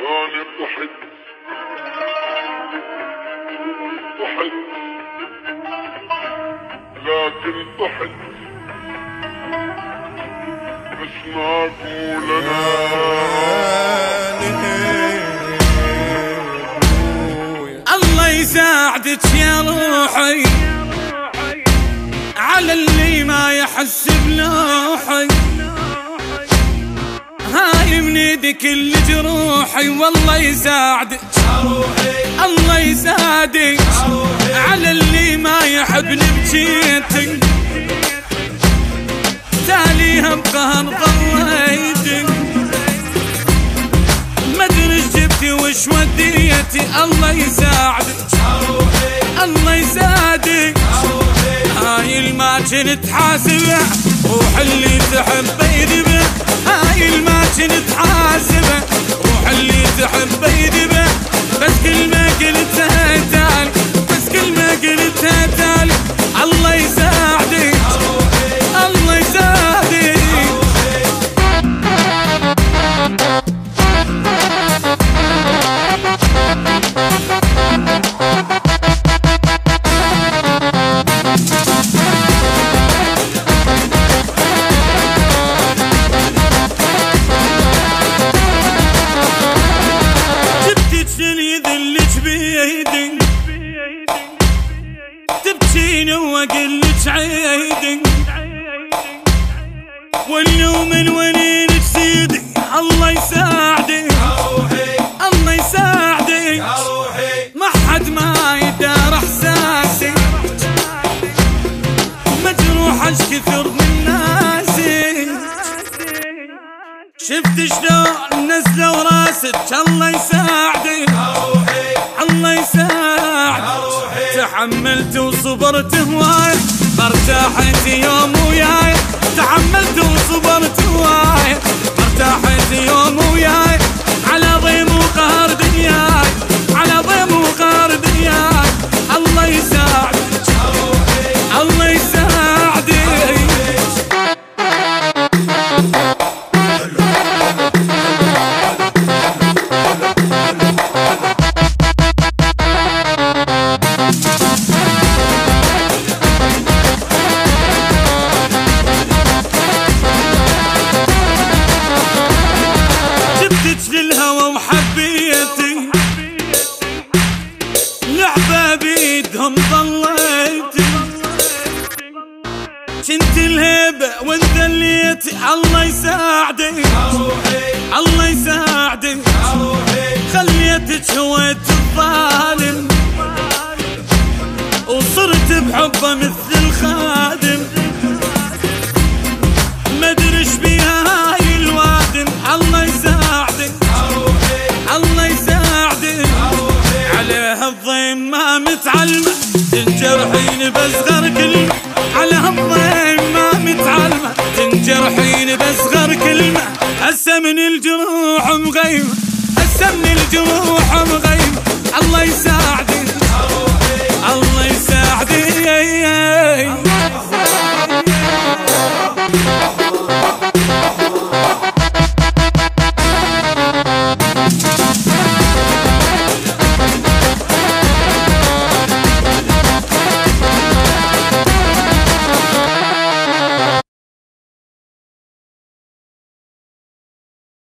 أنا ضحت ضحت لكن ضحت بس ما أقول الله يساعدك يا روحي. على اللي ما يحس بنوحي إيدك اللي جروحي والله يساعدك. الله يساعدك. على اللي ما يحبني بجيتك. تاليها بقهر ضويتك. ما أدري إيش جبتي وش وديتي. الله يساعدك. الله يساعدك. هاي الما كنت حاسبه روح اللي تحبه يذبه هاي تبكيني واقلك عيدي واليوم من ونينك سيدي الله يساعدك. الله يساعدك. ما حد ما يدار إحساسي. مجروح كثر من ناسي. شفت شلون نزلوا راسك الله يساعدك. تحملت وصبرت هواي ارتاحت يوم وياي. تحملت وصبرت هواي ارتاحت يوم ضليتي كنت الهبة وانذليتي الله يساعدك. الله يساعدك. خليتك هويت الظالم. وصرت بحبه مثل الخادم. ما ادري بيها هاي الوادم. الله يساعدك. الله يساعدك. عليها الضيم ما متعلمة. تنجرحين بس بصغر كلمة على همضين ما متعلمة. تنجرحين بس بصغر كلمة هسه من الجروح مغيمة. هسه من الجروح مغيمة. الله يساعدك الله يساعدك.